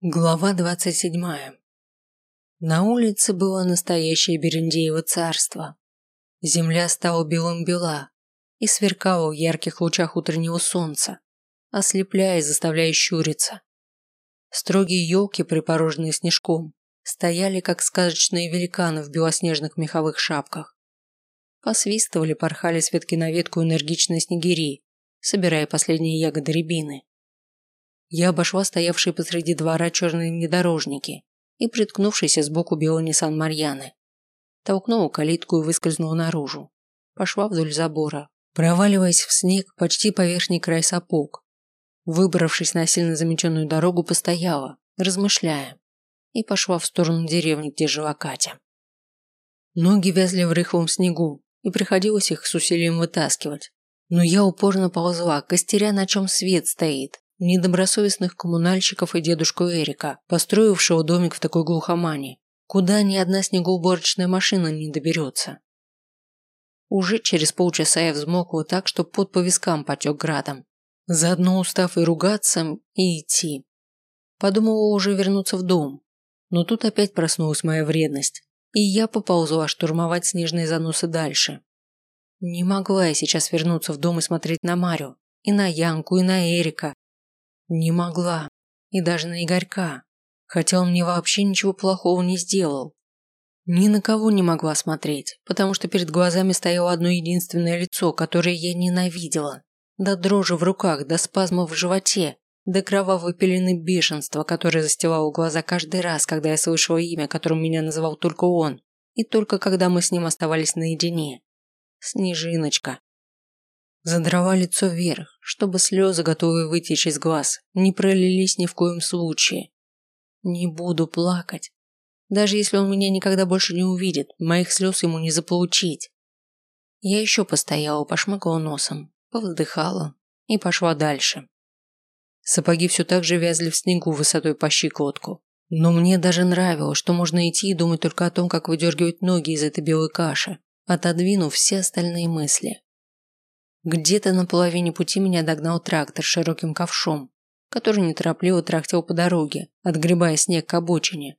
Глава двадцать седьмая. На улице было настоящее Берендеево царство. Земля стала белым бела и сверкала в ярких лучах утреннего солнца, ослепляя и заставляя щуриться. Строгие елки, припороженные снежком, стояли как сказочные великаны в белоснежных меховых шапках. Посвистывали, порхали с ветки на ветку энергичные снегири, собирая последние ягоды рябины. Я обошла стоявшие посреди двора черные внедорожники и приткнувшийся сбоку белый Ниссан Марьяны. Толкнула калитку и выскользнула наружу. Пошла вдоль забора, проваливаясь в снег почти по верхний край сапог. Выбравшись на сильно замеченную дорогу, постояла, размышляя, и пошла в сторону деревни, где жила Катя. Ноги вязли в рыхлом снегу, и приходилось их с усилием вытаскивать. Но я упорно ползла, костеря, на чем свет стоит, недобросовестных коммунальщиков и дедушку Эрика, построившего домик в такой глухомане, куда ни одна снегоуборочная машина не доберется. Уже через полчаса я взмокла так, что под по вискам потек градом. Заодно устав и ругаться, и идти. Подумала уже вернуться в дом. Но тут опять проснулась моя вредность, и я поползла штурмовать снежные заносы дальше. Не могла я сейчас вернуться в дом и смотреть на Марю, и на Янку, и на Эрика, не могла. И даже на Игорька. Хотя он мне вообще ничего плохого не сделал. Ни на кого не могла смотреть, потому что перед глазами стояло одно единственное лицо, которое я ненавидела. До дрожи в руках, до спазмов в животе, до кровавой пелены бешенства, которое застилало глаза каждый раз, когда я слышала имя, которым меня называл только он, и только когда мы с ним оставались наедине. Снежиночка. Задрала лицо вверх, чтобы слезы, готовые вытечь из глаз, не пролились ни в коем случае. Не буду плакать. Даже если он меня никогда больше не увидит, моих слез ему не заполучить. Я еще постояла, пошмыгала носом, повздыхала и пошла дальше. Сапоги все так же вязли в снегу высотой по щиколотку. Но мне даже нравилось, что можно идти и думать только о том, как выдергивать ноги из этой белой каши, отодвинув все остальные мысли. Где-то на половине пути меня догнал трактор с широким ковшом, который неторопливо трактил по дороге, отгребая снег к обочине.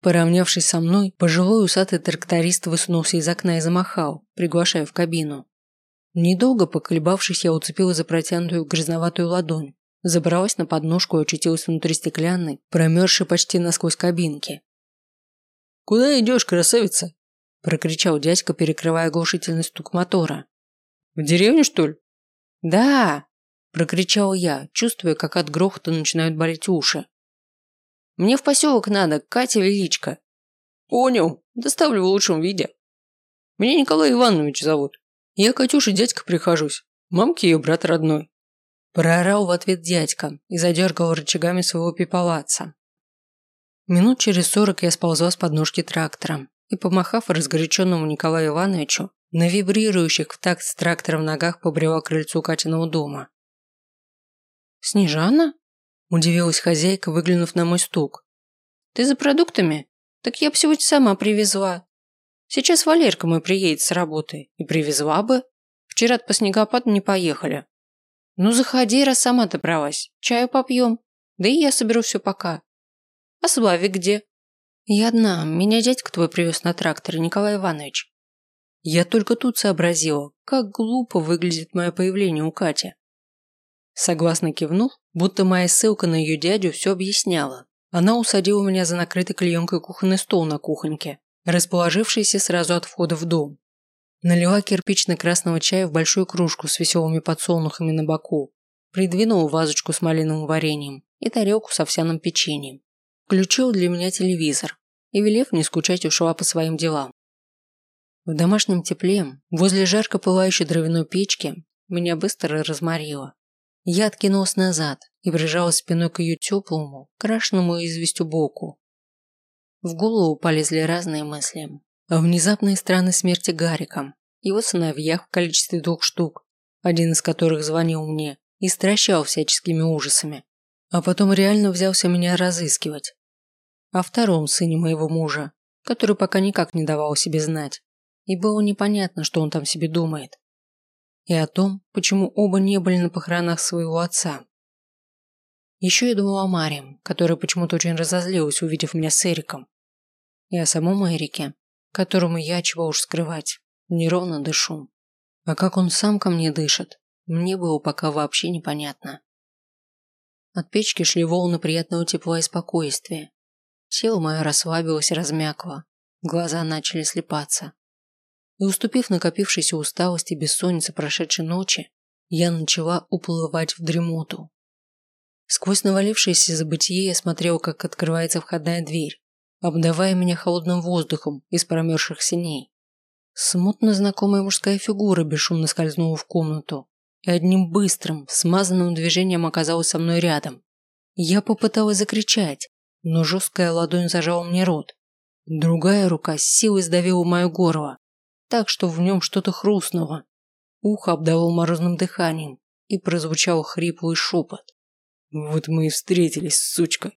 Поравнявшись со мной, пожилой усатый тракторист высунулся из окна и замахал, приглашая в кабину. Недолго поколебавшись, я уцепила за протянутую грязноватую ладонь, забралась на подножку и очутилась внутри стеклянной, промерзшей почти насквозь кабинки. «Куда идешь, красавица?» – прокричал дядька, перекрывая оглушительный стук мотора. В деревню, что ли? Да, прокричал я, чувствуя, как от грохота начинают болеть уши. Мне в поселок надо, Катя Величко. Понял, доставлю в лучшем виде. Меня Николай Иванович зовут. Я Катюше дядька прихожусь. Мамки ее брат родной. Проорал в ответ дядька и задергал рычагами своего пиполаца. Минут через сорок я сползла с подножки трактора и, помахав разгоряченному Николаю Ивановичу, на вибрирующих в такт с трактором ногах побрела к крыльцу Катиного дома. «Снежана?» – удивилась хозяйка, выглянув на мой стук. «Ты за продуктами? Так я бы сегодня сама привезла. Сейчас Валерка мой приедет с работы и привезла бы. Вчера по снегопаду не поехали. Ну заходи, раз сама добралась. Чаю попьем. Да и я соберу все пока. А Славик где?» «Я одна. Меня дядька твой привез на тракторе, Николай Иванович. Я только тут сообразила, как глупо выглядит мое появление у Кати. Согласно кивнув, будто моя ссылка на ее дядю все объясняла. Она усадила меня за накрытый клеенкой кухонный стол на кухоньке, расположившийся сразу от входа в дом. Налила кирпично-красного чая в большую кружку с веселыми подсолнухами на боку, придвинула вазочку с малиновым вареньем и тарелку с овсяным печеньем. Включил для меня телевизор и, велев не скучать, ушла по своим делам. В домашнем тепле, возле жарко пылающей дровяной печки, меня быстро разморило. Я откинулась назад и прижалась спиной к ее теплому, крашенному известью боку. В голову полезли разные мысли. О внезапной странной смерти Гарика, его сыновьях в количестве двух штук, один из которых звонил мне и стращал всяческими ужасами, а потом реально взялся меня разыскивать. О втором сыне моего мужа, который пока никак не давал себе знать и было непонятно, что он там себе думает. И о том, почему оба не были на похоронах своего отца. Еще я думал о Маре, которая почему-то очень разозлилась, увидев меня с Эриком. И о самом Эрике, которому я, чего уж скрывать, неровно дышу. А как он сам ко мне дышит, мне было пока вообще непонятно. От печки шли волны приятного тепла и спокойствия. Тело мое расслабилось и размякло, глаза начали слепаться. И уступив накопившейся усталости и бессоннице прошедшей ночи, я начала уплывать в дремоту. Сквозь навалившееся забытие я смотрел, как открывается входная дверь, обдавая меня холодным воздухом из промерзших синей. Смутно знакомая мужская фигура бесшумно скользнула в комнату и одним быстрым, смазанным движением оказалась со мной рядом. Я попыталась закричать, но жесткая ладонь зажала мне рот. Другая рука с силой сдавила мое горло, так что в нем что-то хрустнуло. Ухо обдало морозным дыханием и прозвучал хриплый шепот. Вот мы и встретились, сучка.